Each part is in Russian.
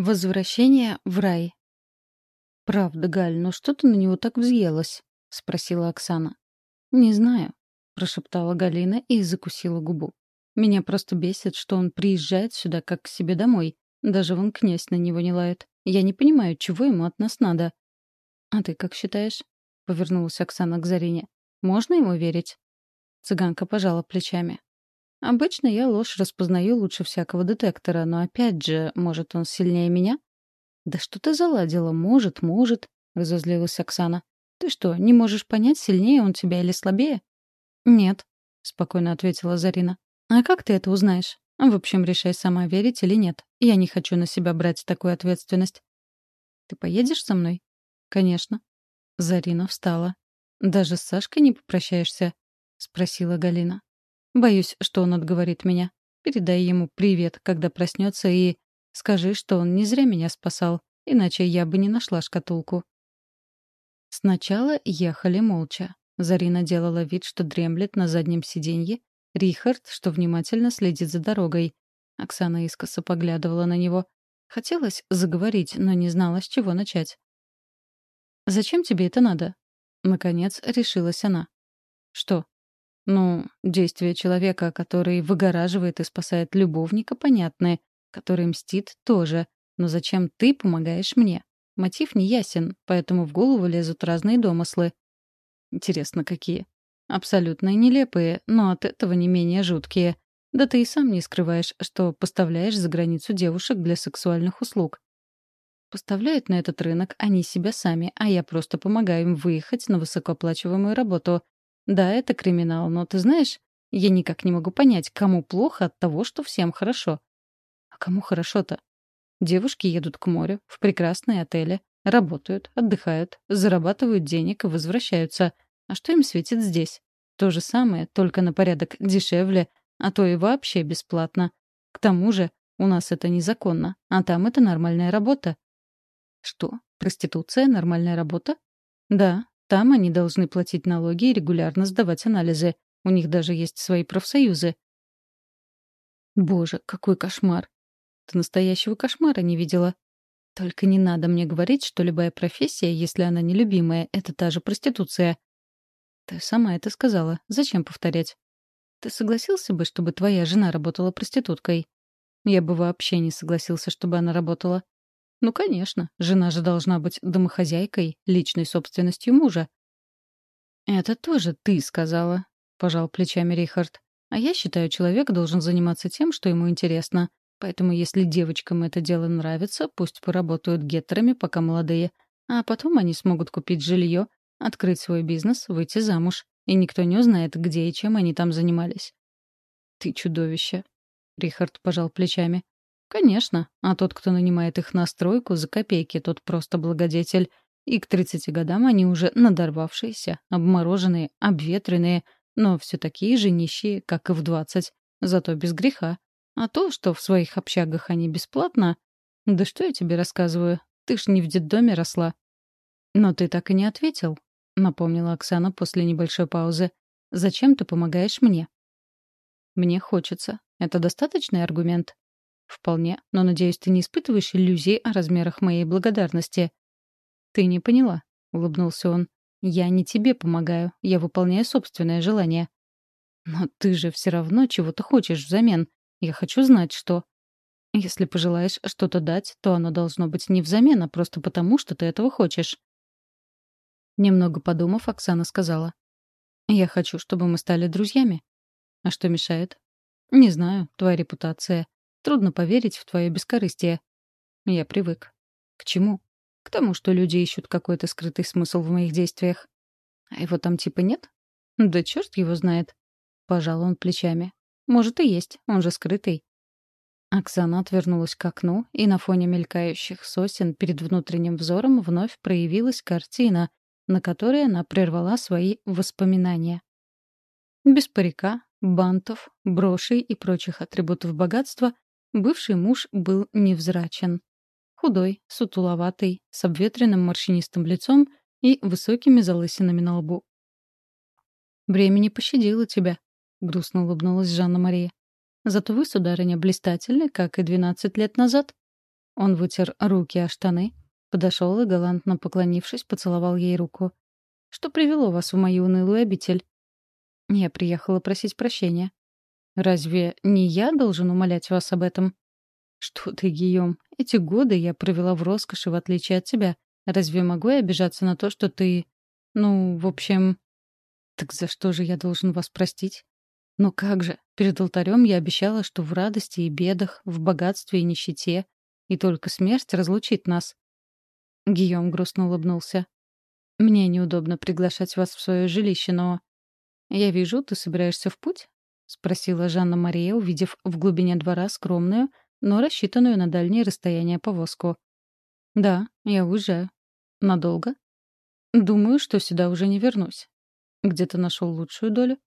Возвращение в рай. «Правда, Галь, но что ты на него так взъелась?» — спросила Оксана. «Не знаю», — прошептала Галина и закусила губу. «Меня просто бесит, что он приезжает сюда как к себе домой. Даже вон князь на него не лает. Я не понимаю, чего ему от нас надо». «А ты как считаешь?» — повернулась Оксана к Зарине. «Можно ему верить?» Цыганка пожала плечами. Обычно я ложь распознаю лучше всякого детектора, но опять же, может, он сильнее меня? Да что ты заладила? Может, может, разозлилась Оксана. Ты что, не можешь понять, сильнее он тебя или слабее? Нет, спокойно ответила Зарина. А как ты это узнаешь? В общем, решай сама, верить или нет. Я не хочу на себя брать такую ответственность. Ты поедешь со мной? Конечно. Зарина встала. Даже с Сашкой не попрощаешься? спросила Галина. Боюсь, что он отговорит меня. Передай ему привет, когда проснется, и скажи, что он не зря меня спасал, иначе я бы не нашла шкатулку. Сначала ехали молча. Зарина делала вид, что дремлет на заднем сиденье, Рихард, что внимательно следит за дорогой. Оксана искоса поглядывала на него. Хотелось заговорить, но не знала, с чего начать. «Зачем тебе это надо?» Наконец решилась она. «Что?» Ну, действия человека, который выгораживает и спасает любовника, понятны. Который мстит, тоже. Но зачем ты помогаешь мне? Мотив не ясен, поэтому в голову лезут разные домыслы. Интересно, какие? Абсолютно нелепые, но от этого не менее жуткие. Да ты и сам не скрываешь, что поставляешь за границу девушек для сексуальных услуг. Поставляют на этот рынок они себя сами, а я просто помогаю им выехать на высокооплачиваемую работу, да, это криминал, но ты знаешь, я никак не могу понять, кому плохо от того, что всем хорошо. А кому хорошо-то? Девушки едут к морю, в прекрасные отели, работают, отдыхают, зарабатывают денег и возвращаются. А что им светит здесь? То же самое, только на порядок дешевле, а то и вообще бесплатно. К тому же у нас это незаконно, а там это нормальная работа. Что, проституция — нормальная работа? Да, там они должны платить налоги и регулярно сдавать анализы. У них даже есть свои профсоюзы. Боже, какой кошмар. Ты настоящего кошмара не видела. Только не надо мне говорить, что любая профессия, если она нелюбимая, это та же проституция. Ты сама это сказала. Зачем повторять? Ты согласился бы, чтобы твоя жена работала проституткой? Я бы вообще не согласился, чтобы она работала. Ну, конечно, жена же должна быть домохозяйкой, личной собственностью мужа. «Это тоже ты сказала», — пожал плечами Рихард. «А я считаю, человек должен заниматься тем, что ему интересно. Поэтому если девочкам это дело нравится, пусть поработают геттерами, пока молодые. А потом они смогут купить жилье, открыть свой бизнес, выйти замуж. И никто не узнает, где и чем они там занимались». «Ты чудовище», — Рихард пожал плечами. Конечно, а тот, кто нанимает их на стройку за копейки, тот просто благодетель. И к 30 годам они уже надорвавшиеся, обмороженные, обветренные, но все такие же нищие, как и в 20, зато без греха. А то, что в своих общагах они бесплатно... Да что я тебе рассказываю? Ты ж не в детдоме росла. Но ты так и не ответил, — напомнила Оксана после небольшой паузы. «Зачем ты помогаешь мне?» «Мне хочется. Это достаточный аргумент?» «Вполне, но, надеюсь, ты не испытываешь иллюзий о размерах моей благодарности». «Ты не поняла», — улыбнулся он. «Я не тебе помогаю, я выполняю собственное желание». «Но ты же все равно чего-то хочешь взамен. Я хочу знать, что...» «Если пожелаешь что-то дать, то оно должно быть не взамен, а просто потому, что ты этого хочешь». Немного подумав, Оксана сказала. «Я хочу, чтобы мы стали друзьями». «А что мешает?» «Не знаю, твоя репутация. Трудно поверить в твое бескорыстие. Я привык. К чему? К тому, что люди ищут какой-то скрытый смысл в моих действиях. А его там типа нет? Да черт его знает. Пожал он плечами. Может и есть, он же скрытый. Оксана отвернулась к окну, и на фоне мелькающих сосен перед внутренним взором вновь проявилась картина, на которой она прервала свои воспоминания. Без парика, бантов, брошей и прочих атрибутов богатства Бывший муж был невзрачен. Худой, сутуловатый, с обветренным морщинистым лицом и высокими залысинами на лбу. «Время не пощадило тебя», — грустно улыбнулась Жанна-Мария. «Зато вы, сударыня, блистательны, как и двенадцать лет назад». Он вытер руки о штаны, подошел и, галантно поклонившись, поцеловал ей руку. «Что привело вас в мою унылую обитель?» «Я приехала просить прощения». «Разве не я должен умолять вас об этом?» «Что ты, Гийом, эти годы я провела в роскоши, в отличие от тебя. Разве могу я обижаться на то, что ты... Ну, в общем...» «Так за что же я должен вас простить?» «Ну как же, перед алтарем я обещала, что в радости и бедах, в богатстве и нищете, и только смерть разлучит нас». Гийом грустно улыбнулся. «Мне неудобно приглашать вас в свое жилище, но...» «Я вижу, ты собираешься в путь?» — спросила Жанна-Мария, увидев в глубине двора скромную, но рассчитанную на дальние расстояния повозку. «Да, я уезжаю. Надолго?» «Думаю, что сюда уже не вернусь. Где-то нашел лучшую долю?»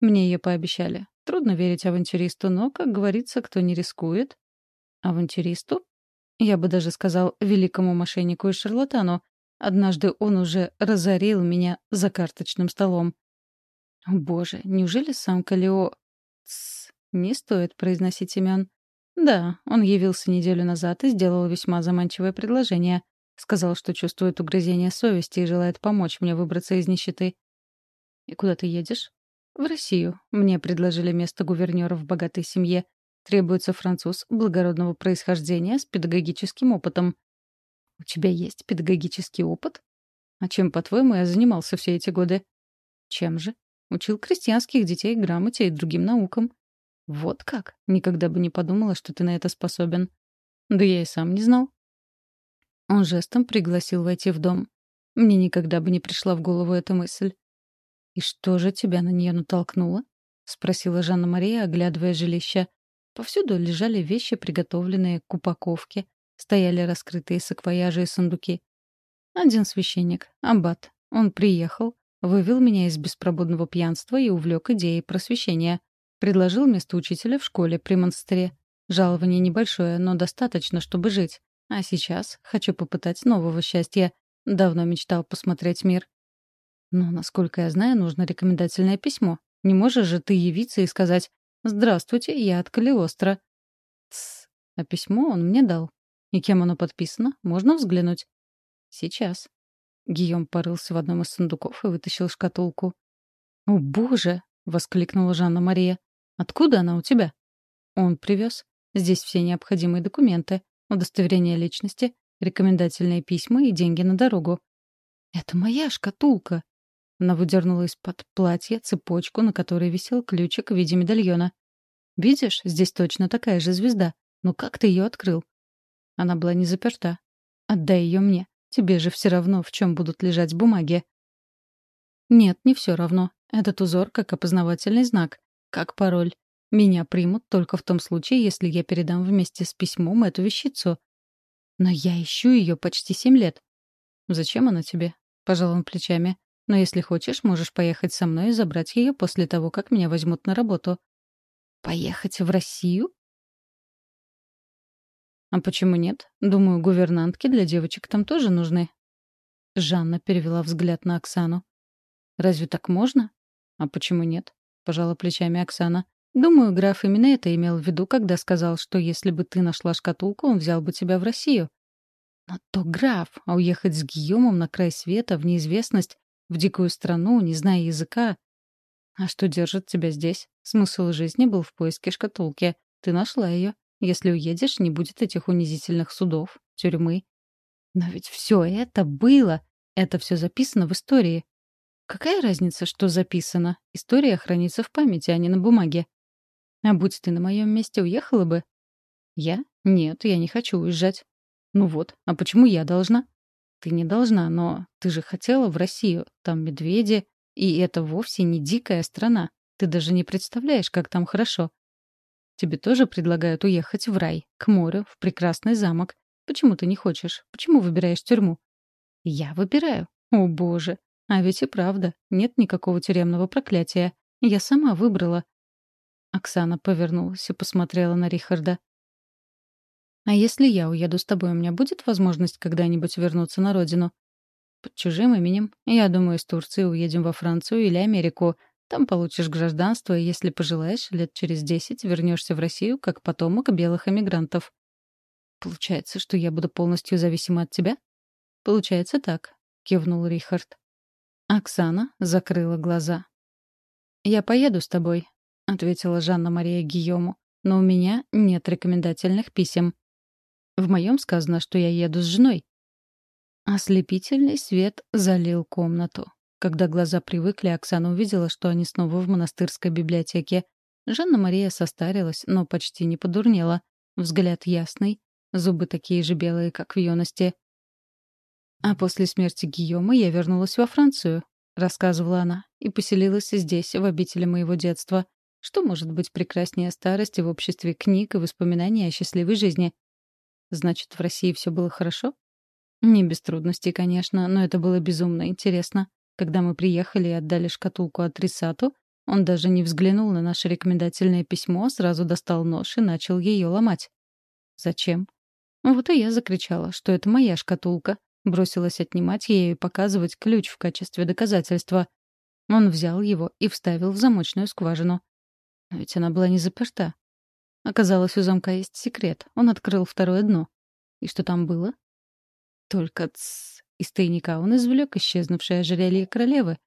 Мне ее пообещали. Трудно верить авантюристу, но, как говорится, кто не рискует... Авантюристу? Я бы даже сказал великому мошеннику и шарлатану. Однажды он уже разорил меня за карточным столом. Боже, неужели сам Калио... Тссс, не стоит произносить имен. Да, он явился неделю назад и сделал весьма заманчивое предложение. Сказал, что чувствует угрызение совести и желает помочь мне выбраться из нищеты. «И куда ты едешь?» «В Россию. Мне предложили место гувернера в богатой семье. Требуется француз благородного происхождения с педагогическим опытом». «У тебя есть педагогический опыт?» «А чем, по-твоему, я занимался все эти годы?» «Чем же?» «Учил крестьянских детей грамоте и другим наукам». «Вот как? Никогда бы не подумала, что ты на это способен». «Да я и сам не знал». Он жестом пригласил войти в дом. Мне никогда бы не пришла в голову эта мысль. «И что же тебя на нее натолкнуло?» — спросила Жанна-Мария, оглядывая жилище. Повсюду лежали вещи, приготовленные к упаковке. Стояли раскрытые саквояжи и сундуки. Один священник, аббат. Он приехал, вывел меня из беспробудного пьянства и увлек идеей просвещения. Предложил место учителя в школе при монастыре. Жалование небольшое, но достаточно, чтобы жить. А сейчас хочу попытать нового счастья. Давно мечтал посмотреть мир. Но, насколько я знаю, нужно рекомендательное письмо. Не можешь же ты явиться и сказать «Здравствуйте, я от Калиостро». Тсс, а письмо он мне дал. И кем оно подписано, можно взглянуть. Сейчас. Гийом порылся в одном из сундуков и вытащил шкатулку. «О, боже!» — воскликнула Жанна-Мария. «Откуда она у тебя?» «Он привез. Здесь все необходимые документы, удостоверение личности, рекомендательные письма и деньги на дорогу». «Это моя шкатулка!» Она выдернула из-под платья цепочку, на которой висел ключик в виде медальона. «Видишь, здесь точно такая же звезда. Ну как ты ее открыл?» Она была не заперта. «Отдай ее мне. Тебе же все равно, в чем будут лежать бумаги». «Нет, не все равно. Этот узор как опознавательный знак, как пароль. Меня примут только в том случае, если я передам вместе с письмом эту вещицу. Но я ищу ее почти семь лет. Зачем она тебе? Пожал он плечами. Но если хочешь, можешь поехать со мной и забрать ее после того, как меня возьмут на работу. Поехать в Россию? А почему нет? Думаю, гувернантки для девочек там тоже нужны. Жанна перевела взгляд на Оксану. Разве так можно? А почему нет? Пожала плечами Оксана. Думаю, граф именно это имел в виду, когда сказал, что если бы ты нашла шкатулку, он взял бы тебя в Россию. Но то граф, а уехать с Гийомом на край света, в неизвестность, в дикую страну, не зная языка. А что держит тебя здесь? Смысл жизни был в поиске шкатулки. Ты нашла ее. Если уедешь, не будет этих унизительных судов, тюрьмы. Но ведь все это было. Это все записано в истории. Какая разница, что записано? История хранится в памяти, а не на бумаге. А будь ты на моем месте, уехала бы? Я? Нет, я не хочу уезжать. Ну вот, а почему я должна? Ты не должна, но ты же хотела в Россию. Там медведи, и это вовсе не дикая страна. Ты даже не представляешь, как там хорошо. Тебе тоже предлагают уехать в рай, к морю, в прекрасный замок. Почему ты не хочешь? Почему выбираешь тюрьму? Я выбираю. О, боже. А ведь и правда, нет никакого тюремного проклятия. Я сама выбрала. Оксана повернулась и посмотрела на Рихарда. А если я уеду с тобой, у меня будет возможность когда-нибудь вернуться на родину? Под чужим именем. Я думаю, из Турции уедем во Францию или Америку. Там получишь гражданство, и если пожелаешь, лет через десять вернешься в Россию как потомок белых эмигрантов. Получается, что я буду полностью зависима от тебя? Получается так, кивнул Рихард. Оксана закрыла глаза. Я поеду с тобой, ответила Жанна-Мария Гийому. Но у меня нет рекомендательных писем. В моем сказано, что я еду с женой. Ослепительный свет залил комнату. Когда глаза привыкли, Оксана увидела, что они снова в монастырской библиотеке. Жанна-Мария состарилась, но почти не подурнела. Взгляд ясный, зубы такие же белые, как в юности. «А после смерти Гийома я вернулась во Францию», — рассказывала она, «и поселилась здесь, в обители моего детства. Что может быть прекраснее старости в обществе книг и воспоминаний о счастливой жизни? Значит, в России все было хорошо? Не без трудностей, конечно, но это было безумно интересно. Когда мы приехали и отдали шкатулку адресату, он даже не взглянул на наше рекомендательное письмо, сразу достал нож и начал ее ломать. Зачем? Вот и я закричала, что это моя шкатулка. Бросилась отнимать ее и показывать ключ в качестве доказательства. Он взял его и вставил в замочную скважину. Но ведь она была не заперта. Оказалось, у замка есть секрет. Он открыл второе дно. И что там было? Только тс. Из тайника он извлек исчезнувшее ожерелье королевы.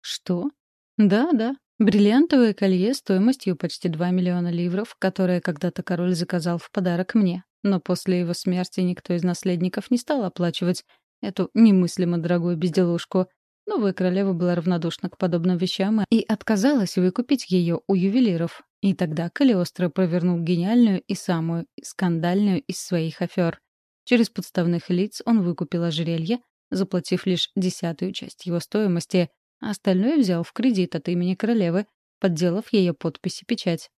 Что? Да, да. Бриллиантовое колье стоимостью почти 2 миллиона ливров, которое когда-то король заказал в подарок мне. Но после его смерти никто из наследников не стал оплачивать эту немыслимо дорогую безделушку. Новая королева была равнодушна к подобным вещам и отказалась выкупить ее у ювелиров. И тогда Калиостро провернул гениальную и самую скандальную из своих афер. Через подставных лиц он выкупил ожерелье, заплатив лишь десятую часть его стоимости, а остальное взял в кредит от имени королевы, подделав ее подпись и печать.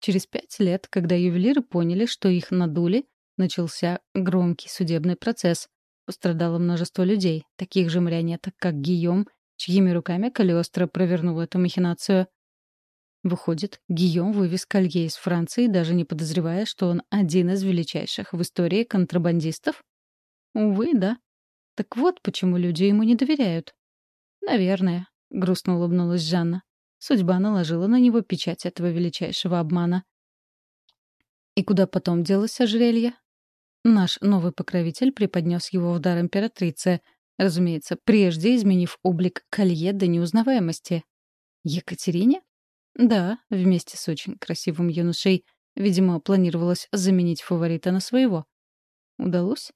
Через пять лет, когда ювелиры поняли, что их надули, начался громкий судебный процесс. Пострадало множество людей, таких же марионеток, как Гийом, чьими руками Калиостро провернул эту махинацию. Выходит, Гийом вывез колье из Франции, даже не подозревая, что он один из величайших в истории контрабандистов? Увы, да. Так вот почему люди ему не доверяют. Наверное, — грустно улыбнулась Жанна. Судьба наложила на него печать этого величайшего обмана. И куда потом делось ожерелье? Наш новый покровитель преподнес его в дар императрице, разумеется, прежде изменив облик колье до неузнаваемости. Екатерине? Да, вместе с очень красивым юношей. Видимо, планировалось заменить фаворита на своего. Удалось?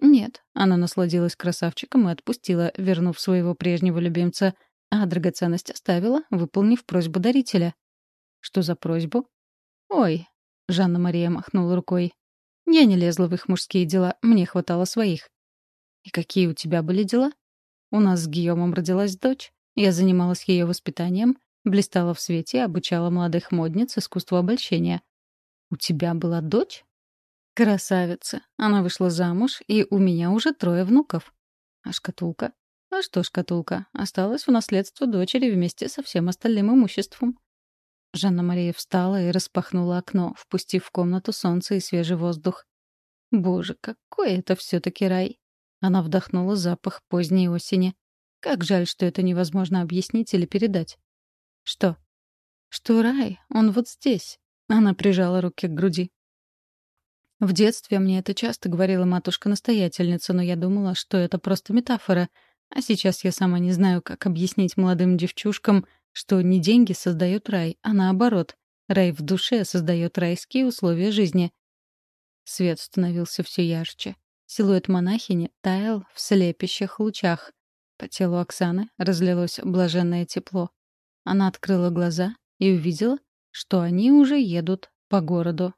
Нет, она насладилась красавчиком и отпустила, вернув своего прежнего любимца, а драгоценность оставила, выполнив просьбу дарителя. Что за просьбу? Ой, Жанна-Мария махнула рукой. Я не лезла в их мужские дела, мне хватало своих. И какие у тебя были дела? У нас с Гийомом родилась дочь. Я занималась ее воспитанием, блистала в свете обучала молодых модниц искусству обольщения. У тебя была дочь? Красавица. Она вышла замуж, и у меня уже трое внуков. А шкатулка? А что шкатулка? Осталась в наследство дочери вместе со всем остальным имуществом. Жанна-Мария встала и распахнула окно, впустив в комнату солнце и свежий воздух. Боже, какой это все-таки рай! Она вдохнула запах поздней осени. Как жаль, что это невозможно объяснить или передать. Что? Что рай? Он вот здесь. Она прижала руки к груди. В детстве мне это часто говорила матушка-настоятельница, но я думала, что это просто метафора. А сейчас я сама не знаю, как объяснить молодым девчушкам — что не деньги создают рай, а наоборот. Рай в душе создает райские условия жизни. Свет становился все ярче. Силуэт монахини таял в слепящих лучах. По телу Оксаны разлилось блаженное тепло. Она открыла глаза и увидела, что они уже едут по городу.